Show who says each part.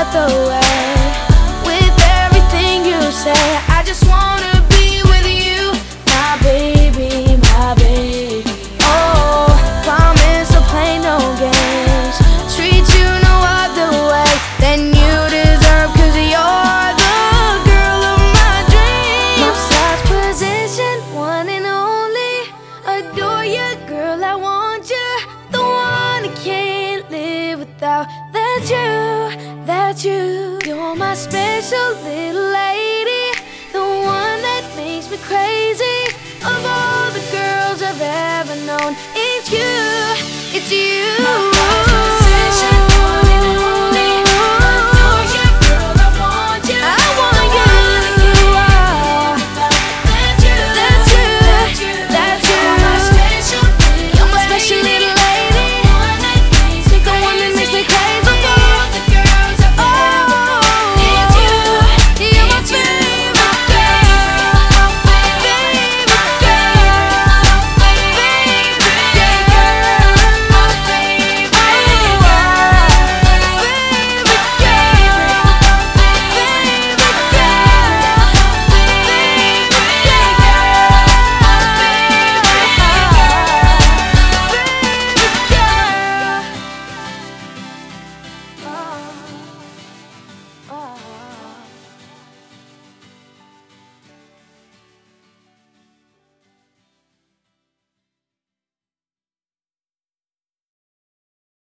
Speaker 1: The way. You. You're my special little lady, the one that makes me crazy. Of all the girls I've ever known, it's you, it's you.